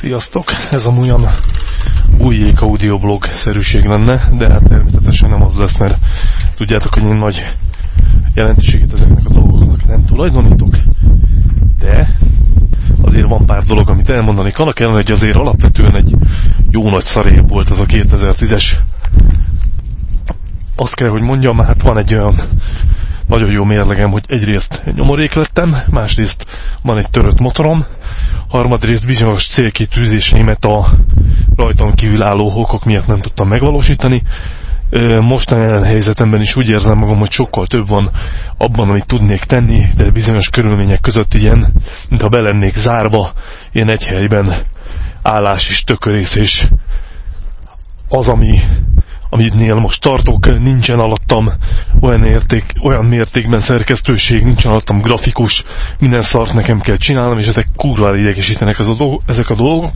Sziasztok! Ez a olyan újék audioblog szerűség lenne, de hát természetesen nem az lesz, mert tudjátok, hogy én nagy jelentőséget ezeknek a dolgoknak nem tulajdonítok, de azért van pár dolog, amit elmondani Annak kellene, hogy azért alapvetően egy jó nagy szarév volt az a 2010-es. Azt kell, hogy mondjam, hát van egy olyan nagyon jó mérlegem, hogy egyrészt nyomorék lettem, másrészt van egy törött motorom, harmadrészt bizonyos célkitűzéseimet a rajtam kívülálló okok miatt nem tudtam megvalósítani. Mostani jelen helyzetemben is úgy érzem magam, hogy sokkal több van abban, amit tudnék tenni, de bizonyos körülmények között ilyen, mintha be lennék zárva, ilyen egy helyben állás és tökörész, és az, ami amitnél most tartok, nincsen alattam olyan, érték, olyan mértékben szerkesztőség, nincsen alattam grafikus, minden szart nekem kell csinálnom, és ezek kurvára idegesítenek ez a dolog, ezek a dolgok.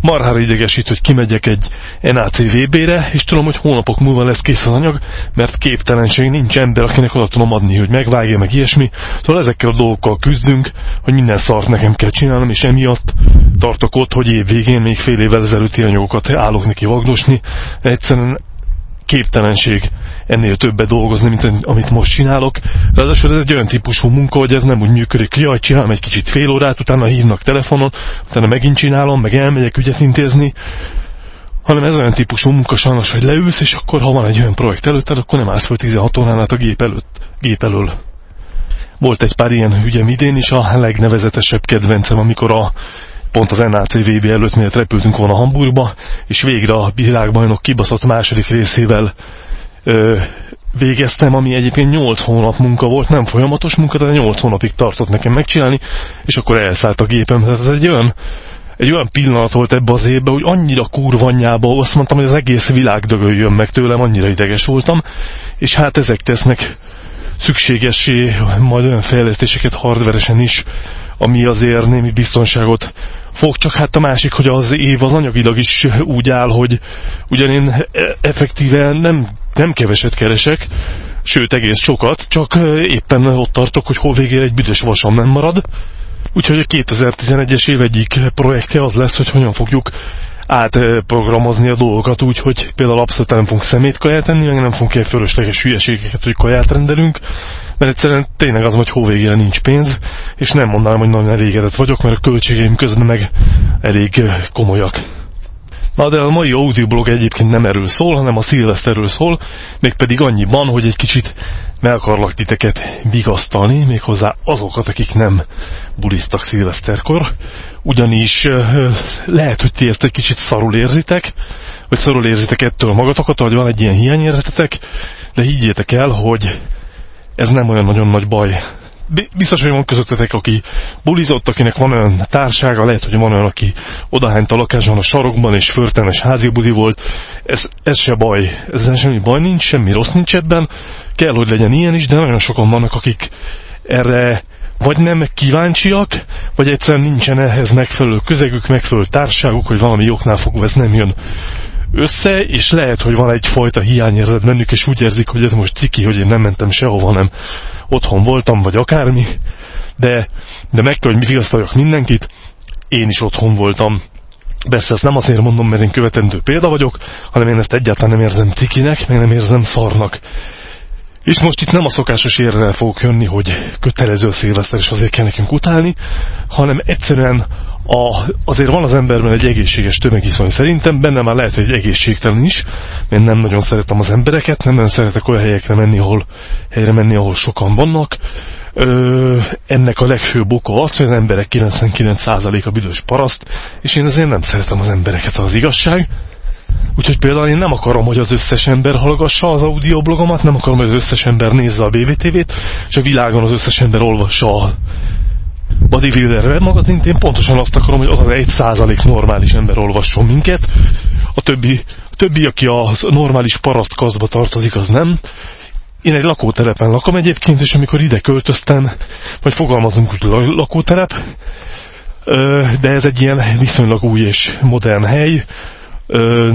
Marhára idegesít, hogy kimegyek egy NACVB-re, és tudom, hogy hónapok múlva lesz kész az anyag, mert képtelenség nincs ember, akinek oda tudom adni, hogy megvágja, meg ilyesmi. Szóval ezekkel a dolgokkal küzdünk, hogy minden szart nekem kell csinálnom, és emiatt tartok ott, hogy év végén még fél évvel ezelőtti anyagokat állok neki vagdosni. Egyszerűen képtelenség ennél többet dolgozni, mint amit most csinálok. Ráadásul ez egy olyan típusú munka, hogy ez nem úgy működik, jaj, csinálom egy kicsit fél órát, utána hívnak telefonon, utána megint csinálom, meg elmegyek ügyet intézni, hanem ez olyan típusú munka sajnos, hogy leülsz, és akkor ha van egy olyan projekt előtted, akkor nem állsz fel 16 órán át a gép, előtt, gép elől. Volt egy pár ilyen ügyem idén is, a legnevezetesebb kedvencem, amikor a pont az NAC VB előtt, miért repültünk volna Hamburgba, és végre a világbajnok kibaszott második részével ö, végeztem, ami egyébként 8 hónap munka volt, nem folyamatos munka, de 8 hónapig tartott nekem megcsinálni, és akkor elszállt a gépem. Tehát ez egy olyan, egy olyan pillanat volt ebbe az évben, hogy annyira kurvanyába, azt mondtam, hogy az egész világ dögöljön meg tőlem, annyira ideges voltam, és hát ezek tesznek szükségessé majd olyan fejlesztéseket hardveresen is, ami azért némi biztonságot fog, csak hát a másik, hogy az év az anyagilag is úgy áll, hogy ugyan én effektíve nem, nem keveset keresek, sőt egész sokat, csak éppen ott tartok, hogy hol végére egy büdös vasam nem marad. Úgyhogy a 2011-es év egyik projektje az lesz, hogy hogyan fogjuk átprogramozni a dolgokat úgy, hogy például abszolút nem fogunk szemét kaját enni, meg nem fogunk egy fölösleges hülyeségeket, hogy kaját rendelünk, mert egyszerűen tényleg az, hogy hóvégére nincs pénz, és nem mondanám, hogy nagyon elégedett vagyok, mert a költségeim közben meg elég komolyak. Na de a mai audioblog egyébként nem erről szól, hanem a szilveszterről szól, mégpedig annyiban, hogy egy kicsit meg akarlak titeket vigasztalni, méghozzá azokat, akik nem bulisztak szilveszterkor, ugyanis lehet, hogy ti ezt egy kicsit szarul érzitek, vagy szarul érzitek ettől magatokat, hogy van egy ilyen hiányérzetetek, de higgyétek el, hogy ez nem olyan nagyon nagy baj. Biztos, hogy van közöttetek, aki bulizott, akinek van olyan társága, lehet, hogy van olyan, aki odahányt a lakásban a sarokban, és förtelmes házi budi volt. Ez, ez se baj. Ezzel semmi baj nincs, semmi rossz nincs ebben. Kell, hogy legyen ilyen is, de nagyon sokan vannak, akik erre vagy nem kíváncsiak, vagy egyszerűen nincsen ehhez megfelelő közegük, megfelelő társáguk, hogy valami oknál fogva ez nem jön össze, és lehet, hogy van egyfajta hiányérzet bennük, és úgy érzik, hogy ez most ciki, hogy én nem mentem sehova, hanem otthon voltam, vagy akármi, de, de meg kell, hogy vigasztaljak mindenkit, én is otthon voltam. Persze ezt nem azért mondom, mert én követendő példa vagyok, hanem én ezt egyáltalán nem érzem cikinek, meg nem érzem szarnak. És most itt nem a szokásos érrel fogok jönni, hogy kötelező a szilveszter, és azért kell nekünk utálni, hanem egyszerűen a, azért van az emberben egy egészséges tömegiszony. Szerintem benne már lehet, hogy egy egészségtelen is. Én nem nagyon szeretem az embereket, nem nagyon szeretek olyan helyekre menni, ahol, helyre menni, ahol sokan vannak. Ö, ennek a legfőbb oka az, hogy az emberek 99%-a büdös paraszt, és én azért nem szeretem az embereket, az igazság. Úgyhogy például én nem akarom, hogy az összes ember hallgassa az audioblogomat, nem akarom, hogy az összes ember nézze a BVTV-t, és a világon az összes ember olvassa a Bodybuilder magazint, én pontosan azt akarom, hogy az az egy százalék normális ember olvasson minket, a többi, a többi, aki a normális parasztkaszba tartozik, az nem. Én egy lakótelepen lakom egyébként, és amikor ide költöztem, vagy fogalmazunk úgy lakótelep, de ez egy ilyen viszonylag új és modern hely,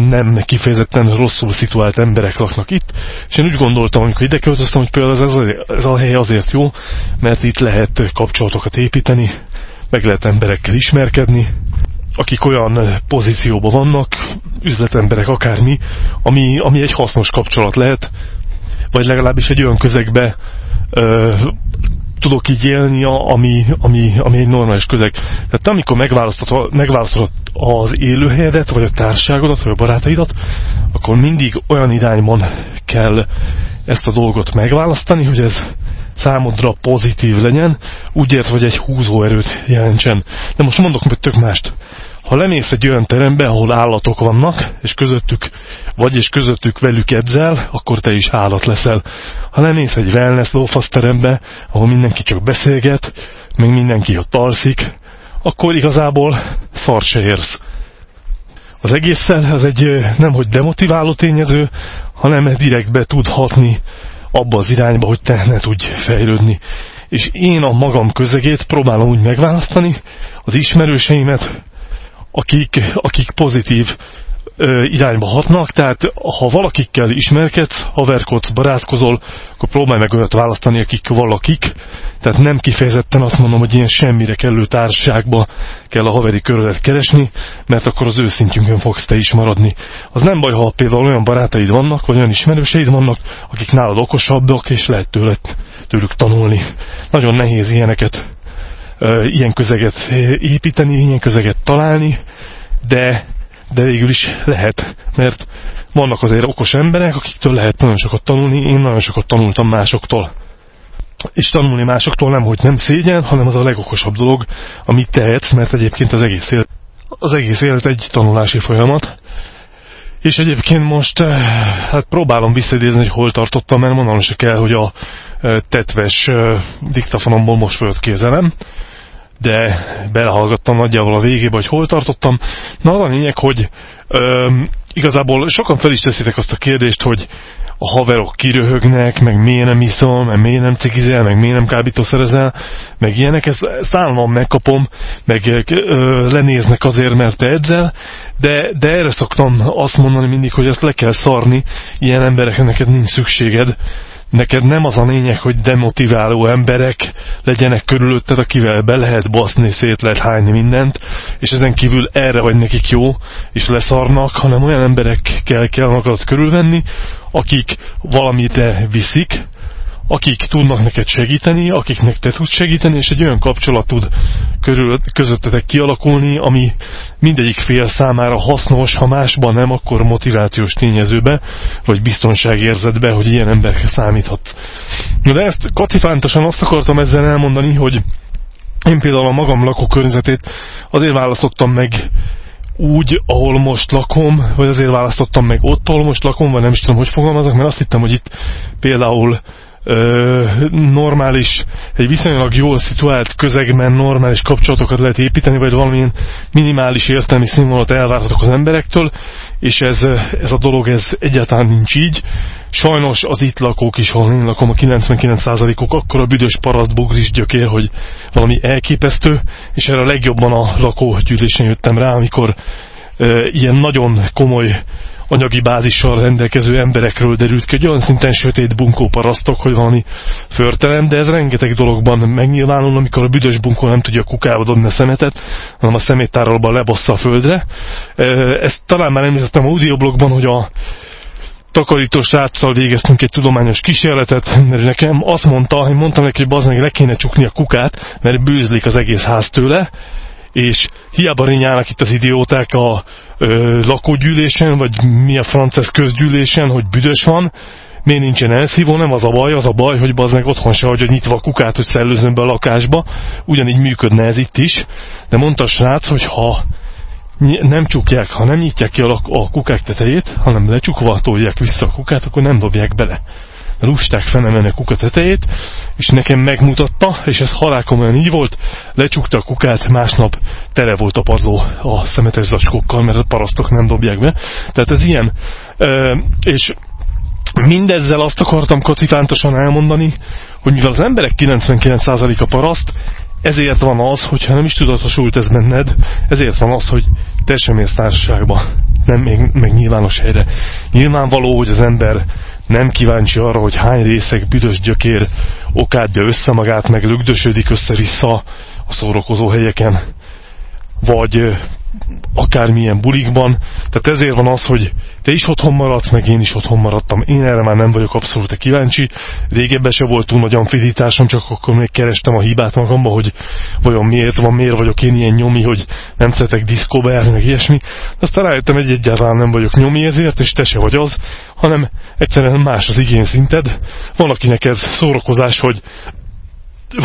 nem kifejezetten rosszul szituált emberek laknak itt, és én úgy gondoltam, amikor ide költöztem, hogy például ez, ez a hely azért jó, mert itt lehet kapcsolatokat építeni, meg lehet emberekkel ismerkedni, akik olyan pozícióban vannak, üzletemberek, akármi, ami, ami egy hasznos kapcsolat lehet, vagy legalábbis egy olyan közegbe ö, tudok így élni, ami, ami, ami egy normális közeg. Tehát amikor megválasztod, megválasztod az élőhelyedet, vagy a társágodat, vagy a barátaidat, akkor mindig olyan irányban kell ezt a dolgot megválasztani, hogy ez számodra pozitív legyen, úgy ért, hogy egy húzóerőt jelentsen. De most mondok meg tök mást. Ha lemész egy olyan terembe, ahol állatok vannak, és közöttük, vagy és közöttük velük edzel, akkor te is állat leszel. Ha lemész egy wellness lófasz terembe, ahol mindenki csak beszélget, meg mindenki ott alszik, akkor igazából szar se érsz. Az egésszel ez egy nem hogy demotiváló tényező, hanem direktbe tud hatni abba az irányba, hogy te ne tudj fejlődni. És én a magam közegét próbálom úgy megválasztani, az ismerőseimet, akik, akik pozitív ö, irányba hatnak, tehát ha valakikkel ismerkedsz, haverkodsz, barátkozol, akkor próbálj meg olyat választani, akik valakik, tehát nem kifejezetten azt mondom, hogy ilyen semmire kellő társaságba kell a haveri körödet keresni, mert akkor az őszintjünkön fogsz te is maradni. Az nem baj, ha például olyan barátaid vannak, vagy olyan ismerőseid vannak, akik nálad okosabbak, és lehet tőled, tőlük tanulni. Nagyon nehéz ilyeneket ilyen közeget építeni, ilyen közeget találni, de, de végül is lehet, mert vannak azért okos emberek, akiktől lehet nagyon sokat tanulni, én nagyon sokat tanultam másoktól. És tanulni másoktól nem, hogy nem szégyen, hanem az a legokosabb dolog, amit tehetsz, mert egyébként az egész élet, az egész élet egy tanulási folyamat. És egyébként most hát próbálom visszaidézni, hogy hol tartottam, mert mondanom se kell, hogy a tetves diktafonomból most fölt kézelem de belehallgattam nagyjából a végébe, hogy hol tartottam. Na az a lényeg, hogy öm, igazából sokan fel is teszitek azt a kérdést, hogy a haverok kiröhögnek, meg miért nem iszom, meg miért nem cikizel, meg miért nem kábítószerezel, meg ilyenek, ezt szállom megkapom, meg ö, lenéznek azért, mert te edzel, de, de erre szoktam azt mondani mindig, hogy ezt le kell szarni, ilyen embereknek neked nincs szükséged, neked nem az a lényeg, hogy demotiváló emberek legyenek körülötted, akivel be lehet baszni, szét lehet hányni mindent, és ezen kívül erre vagy nekik jó, és leszarnak, hanem olyan emberekkel kell magadat körülvenni, akik valamit viszik, akik tudnak neked segíteni, akiknek te tudsz segíteni, és egy olyan kapcsolat tud körül, közöttetek kialakulni, ami mindegyik fél számára hasznos, ha másban nem, akkor motivációs tényezőbe, vagy biztonságérzetbe, hogy ilyen emberek számíthat. De ezt katifántosan azt akartam ezzel elmondani, hogy én például a magam lakókörnyezetét azért választottam meg úgy, ahol most lakom, vagy azért választottam meg ott, ahol most lakom, vagy nem is tudom, hogy fogalmazok, mert azt hittem, hogy itt például ö, normális, egy viszonylag jól szituált közegben normális kapcsolatokat lehet építeni, vagy valamilyen minimális értelmi színvonalat elvárhatok az emberektől, és ez, ez a dolog ez egyáltalán nincs így. Sajnos az itt lakók is, ahol én lakom, a 99%-ok akkor a büdös paraszt bugris gyökér, hogy valami elképesztő, és erre a legjobban a lakógyűlésen jöttem rá, amikor e, ilyen nagyon komoly anyagi bázissal rendelkező emberekről derült ki, hogy olyan szinten sötét bunkó parasztok, hogy valami förtelem, de ez rengeteg dologban megnyilvánul, amikor a büdös bunkó nem tudja kukába dobni a szemetet, hanem a szeméttárolban lebossza a földre. Ezt talán már említettem audioblogban, hogy a takarítós ráccal végeztünk egy tudományos kísérletet, mert nekem azt mondta, hogy mondtam neki, hogy bazdmeg le kéne csukni a kukát, mert bőzlik az egész ház tőle, és hiába rinyálnak itt az idióták a ö, lakógyűlésen, vagy mi a francesz közgyűlésen, hogy büdös van, miért nincsen elszívó, nem az a baj, az a baj, hogy bazd otthon se hagyja nyitva a kukát, hogy szellőzön be a lakásba, ugyanígy működne ez itt is, de mondta a srác, hogy ha nem csukják, ha nem nyitják ki a, a kukák tetejét, hanem lecsukva tolják vissza a kukát, akkor nem dobják bele lusták felemelni a kuka tetejét, és nekem megmutatta, és ez halálkomolyan így volt, lecsukta a kukát, másnap tele volt a padló a szemetes zacskókkal, mert a parasztok nem dobják be. Tehát ez ilyen. És mindezzel azt akartam katifántosan elmondani, hogy mivel az emberek 99%-a paraszt, ezért van az, hogyha nem is tudatosult ez benned, ezért van az, hogy te sem érsz társaságba, nem még meg nyilvános helyre. Nyilvánvaló, hogy az ember nem kíváncsi arra, hogy hány részek büdös gyökér okádja össze magát, meg lögdösödik össze-vissza a szórakozó helyeken, vagy akármilyen bulikban. Tehát ezért van az, hogy te is otthon maradsz, meg én is otthon maradtam. Én erre már nem vagyok abszolút kíváncsi. Régebben se volt túl nagy amfilitásom, csak akkor még kerestem a hibát magamba, hogy vajon miért van, miért vagyok én ilyen nyomi, hogy nem szeretek diszkóba járni, meg ilyesmi. De aztán rájöttem, hogy egyáltalán nem vagyok nyomi ezért, és te se vagy az, hanem egyszerűen más az igényszinted. Van, akinek ez szórakozás, hogy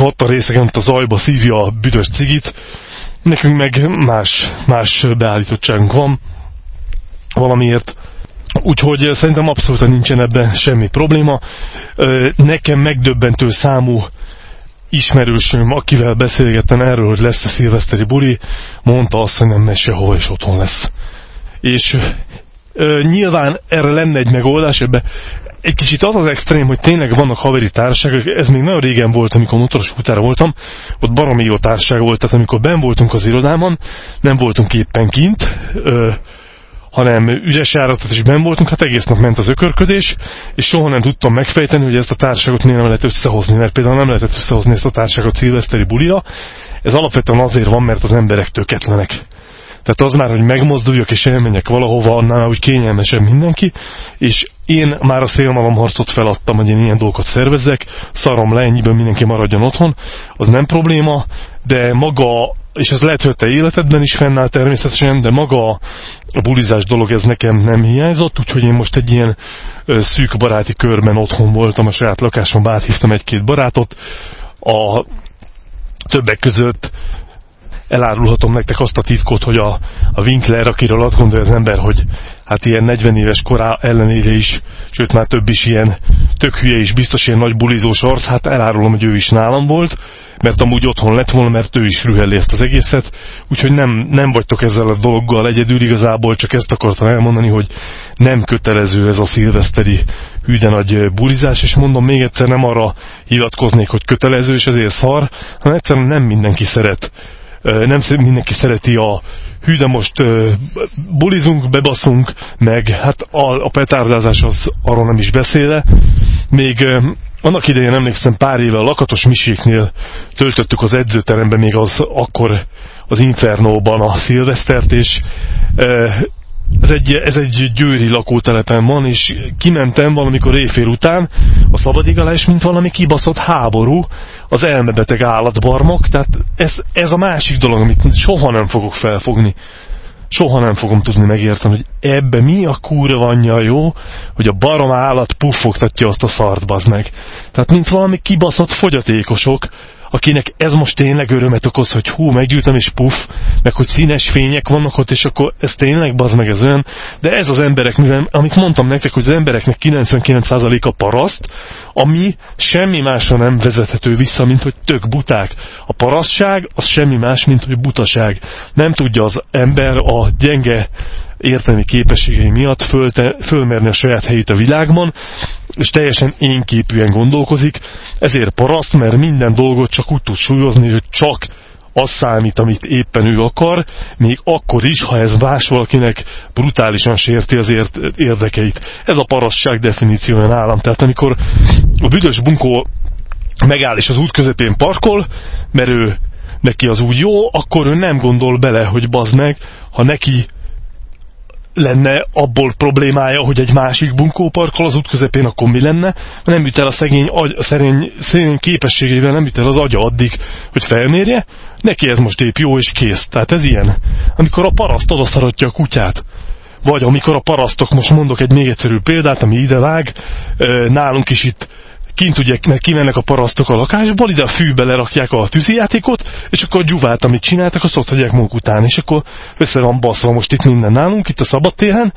ott a részegen, a zajba szívja a büdös cigit, nekünk meg más, más beállítottságunk van valamiért. Úgyhogy szerintem abszolút nincsen ebben semmi probléma. Nekem megdöbbentő számú ismerősöm, akivel beszélgettem erről, hogy lesz a szilveszteri buli, mondta azt, hogy nem megy sehova, és otthon lesz. És nyilván erre lenne egy megoldás, ebbe egy kicsit az az extrém, hogy tényleg vannak haveri társaságok, ez még nagyon régen volt, amikor motoros utára voltam, ott baromi jó társaság volt, tehát amikor ben voltunk az irodában, nem voltunk éppen kint, ö, hanem ügyes járatot is ben voltunk, hát egész nap ment az ökörködés, és soha nem tudtam megfejteni, hogy ezt a társaságot miért nem lehet összehozni, mert például nem lehetett összehozni ezt a társaságot szilveszteri bulira, ez alapvetően azért van, mert az emberek töketlenek. Tehát az már, hogy megmozduljak és elmenjek valahova, annál úgy kényelmesen mindenki, és én már a szélmalomharcot feladtam, hogy én ilyen dolgokat szervezzek, szarom le, ennyiből mindenki maradjon otthon, az nem probléma, de maga, és ez lehet, hogy te életedben is fennáll természetesen, de maga a bulizás dolog ez nekem nem hiányzott, úgyhogy én most egy ilyen szűk baráti körben otthon voltam a saját lakásomban, áthívtam egy-két barátot, a többek között elárulhatom nektek azt a titkot, hogy a, a Winkler, akiről azt gondolja az ember, hogy hát ilyen 40 éves korá ellenére is, sőt már több is ilyen tök hülye is, biztos ilyen nagy bulizós arc, hát elárulom, hogy ő is nálam volt, mert amúgy otthon lett volna, mert ő is rühelli ezt az egészet, úgyhogy nem, nem vagytok ezzel a dologgal egyedül igazából, csak ezt akartam elmondani, hogy nem kötelező ez a szilveszteri hűde nagy bulizás, és mondom még egyszer nem arra hivatkoznék, hogy kötelező, és ezért szar, hanem egyszerűen nem mindenki szeret nem mindenki szereti a hű, de most bulizunk, bebaszunk, meg hát a, a petárdázás az arról nem is beszéle. Még annak idején emlékszem pár éve a Lakatos Miséknél töltöttük az edzőteremben még az akkor az Infernóban a szilvesztert, és ez egy, ez egy győri lakótelepen van, és kimentem valamikor éjfél után a szabadigalás, mint valami kibaszott háború, az elmebeteg állatbarmok, tehát ez, ez a másik dolog, amit soha nem fogok felfogni. Soha nem fogom tudni megérteni, hogy ebbe mi a kúra vanja jó, hogy a barom állat puffogtatja azt a szart, meg. Tehát mint valami kibaszott fogyatékosok, akinek ez most tényleg örömet okoz, hogy hú, meggyűjtöm és puff, meg hogy színes fények vannak ott, és akkor ez tényleg bazd meg ez olyan, de ez az emberek, mivel, amit mondtam nektek, hogy az embereknek 99%-a paraszt, ami semmi másra nem vezethető vissza, mint hogy tök buták. A parasztság az semmi más, mint hogy butaság. Nem tudja az ember a gyenge értelmi képességei miatt fölte, fölmerni a saját helyét a világban, és teljesen énképűen gondolkozik, ezért paraszt, mert minden dolgot csak úgy tud súlyozni, hogy csak az számít, amit éppen ő akar, még akkor is, ha ez más valakinek brutálisan sérti az érdekeit. Ez a parasság definíciója nálam. Tehát amikor a büdös bunkó megáll és az út közepén parkol, mert ő neki az úgy jó, akkor ő nem gondol bele, hogy bazd meg, ha neki lenne abból problémája, hogy egy másik bunkó parkol az út közepén, akkor mi lenne? Nem jut el a szegény, agy, a szerény, szerény képességével, nem jut el az agya addig, hogy felmérje, neki ez most épp jó és kész. Tehát ez ilyen. Amikor a paraszt odaszaratja a kutyát, vagy amikor a parasztok, most mondok egy még egyszerű példát, ami ide vág, nálunk is itt kint ugye kimennek a parasztok a lakásból, ide a fűbe lerakják a tűzijátékot, és akkor a dzsuvát, amit csináltak, azt ott hagyják maguk után, és akkor össze van baszva most itt minden nálunk, itt a szabadtéren,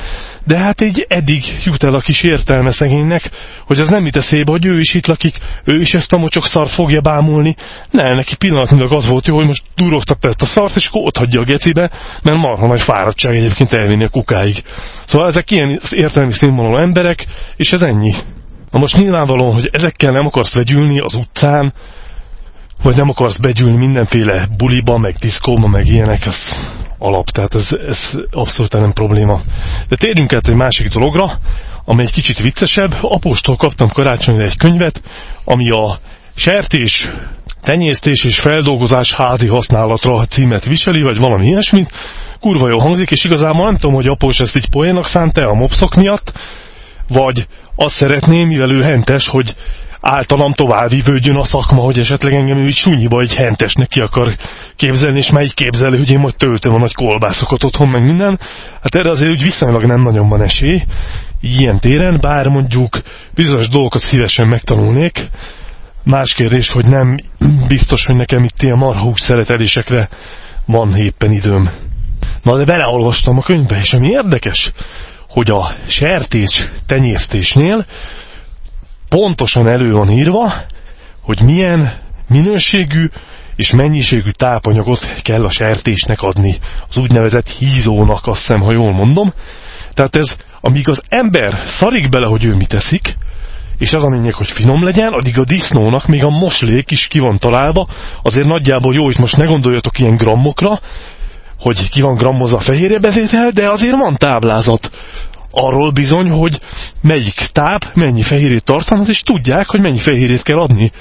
de hát így eddig jut el a kis értelme szegénynek, hogy az nem jut eszébe, hogy ő is itt lakik, ő is ezt a mocsok szart fogja bámulni. Ne, neki pillanatnyilag az volt jó, hogy most durogtatta ezt a szart, és akkor ott hagyja a gecibe, mert marha nagy fáradtság egyébként elvinni a kukáig. Szóval ezek ilyen értelmi színvonalú emberek, és ez ennyi. Na most nyilvánvaló, hogy ezekkel nem akarsz vegyülni az utcán, vagy nem akarsz begyűlni mindenféle buliba, meg diszkóba, meg ilyenek, ez alap, tehát ez, ez abszolút nem probléma. De térjünk át egy másik dologra, ami egy kicsit viccesebb. Apóstól kaptam karácsonyra egy könyvet, ami a sertés, tenyésztés és feldolgozás házi használatra címet viseli, vagy valami ilyesmit. kurva jó hangzik, és igazából nem tudom, hogy após ezt így poénnak szánta a mopszok miatt, vagy azt szeretném, mivel ő hentes, hogy általam továbbvívődjön a szakma, hogy esetleg engem ő így sunyiba egy hentesnek ki akar képzelni, és már így képzelő, hogy én majd töltöm a nagy kolbászokat otthon, meg minden. Hát erre azért úgy viszonylag nem nagyon van esély ilyen téren, bár mondjuk bizonyos dolgokat szívesen megtanulnék. Más kérdés, hogy nem biztos, hogy nekem itt ilyen marhús szeretelésekre van éppen időm. Na de beleolvastam a könyvbe, és ami érdekes, hogy a sertés tenyésztésnél pontosan elő van írva, hogy milyen minőségű és mennyiségű tápanyagot kell a sertésnek adni. Az úgynevezett hízónak, azt hiszem, ha jól mondom. Tehát ez, amíg az ember szarik bele, hogy ő mit teszik, és az a lényeg, hogy finom legyen, addig a disznónak még a moslék is ki van találva, azért nagyjából jó, hogy most ne gondoljatok ilyen grammokra, hogy ki van grammozva a fehérjebezétel, de azért van táblázat arról bizony, hogy melyik táp mennyi fehérjét tartalmaz, és tudják, hogy mennyi fehérjét kell adni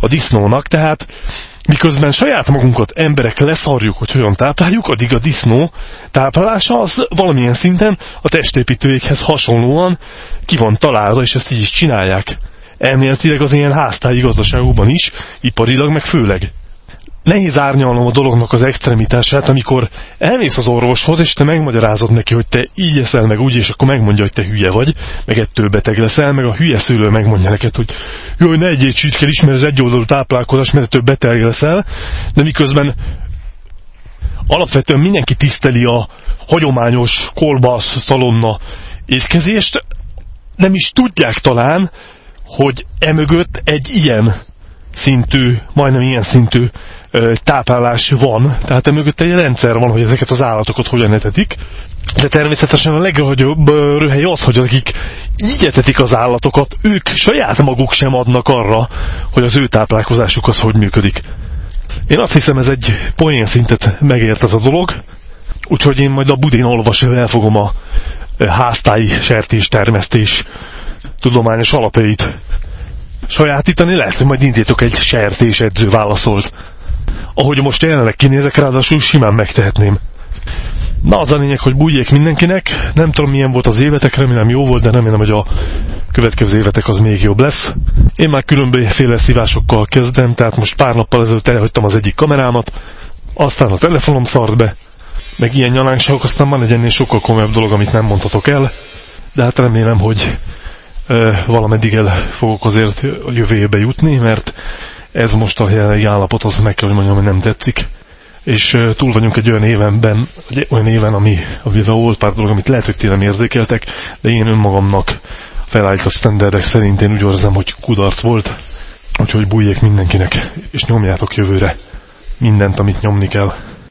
a disznónak, tehát miközben saját magunkat emberek leszarjuk, hogy hogyan tápláljuk, addig a disznó táplálása az valamilyen szinten a testépítőjékhez hasonlóan ki van találva, és ezt így is csinálják. Elméletileg az ilyen háztáji gazdaságokban is, iparilag meg főleg nehéz árnyalnom a dolognak az extremitását, amikor elmész az orvoshoz, és te megmagyarázod neki, hogy te így eszel, meg úgy, és akkor megmondja, hogy te hülye vagy, meg ettől beteg leszel, meg a hülye szülő megmondja neked, hogy jó, ne egyéb csügy kell ismerni az egyoldalú táplálkozás, mert ettől beteg leszel, de miközben alapvetően mindenki tiszteli a hagyományos kolbasz szalonna étkezést, nem is tudják talán, hogy emögött egy ilyen szintű, majdnem ilyen szintű táplálás van, tehát mögött egy rendszer van, hogy ezeket az állatokat hogyan etetik, de természetesen a legnagyobb röhely az, hogy akik így etetik az állatokat, ők saját maguk sem adnak arra, hogy az ő táplálkozásuk az hogy működik. Én azt hiszem, ez egy poén szintet megért ez a dolog, úgyhogy én majd a budén olvasva elfogom a háztáji sertés termesztés tudományos alapjait sajátítani, lehet, hogy majd indítok egy sertés edző válaszolt ahogy most jelenleg kinézek, ráadásul simán megtehetném. Na az a lényeg, hogy bújjék mindenkinek, nem tudom milyen volt az évetek, remélem jó volt, de remélem, hogy a következő évetek az még jobb lesz. Én már különbözőféle szívásokkal kezdem, tehát most pár nappal ezelőtt elhagytam az egyik kamerámat, aztán a telefonom szart be, meg ilyen nyalánkságok, aztán van egy ennél sokkal komolyabb dolog, amit nem mondhatok el, de hát remélem, hogy valameddig el fogok azért a jövőjébe jutni, mert ez most a jelenlegi állapot, az meg kell, hogy mondjam, hogy nem tetszik. És túl vagyunk egy olyan évenben, egy olyan éven, ami, amivel volt pár dolog, amit lehet, hogy tényleg érzékeltek, de én önmagamnak felállított standardek szerint én úgy érzem, hogy kudarc volt. Úgyhogy bújjék mindenkinek, és nyomjátok jövőre mindent, amit nyomni kell.